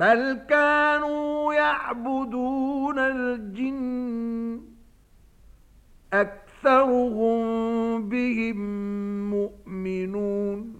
بل كانوا يعبدون الجن أكثرهم بهم مؤمنون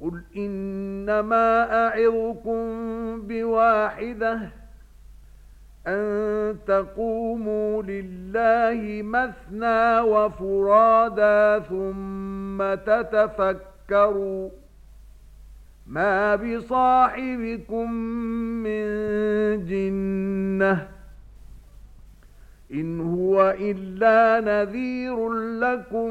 قل إنما أعظكم بواحدة أن تقوموا لله مثنى وفرادا ثم تتفكروا ما بصاحبكم من جنة إن هو إلا نذير لكم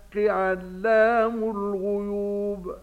الحق علام الغيوب